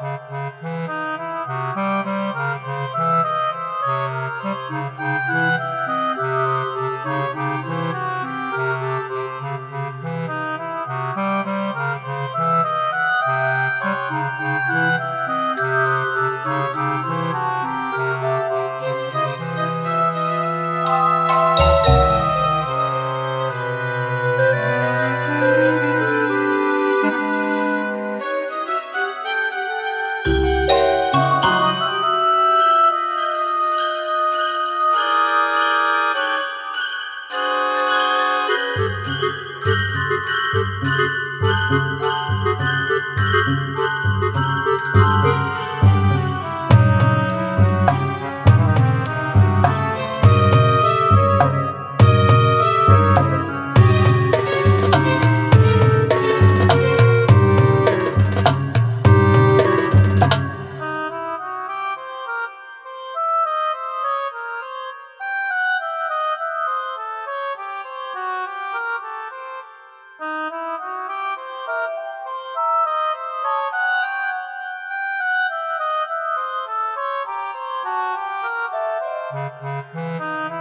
Thank you. Música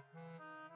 Mm-hmm.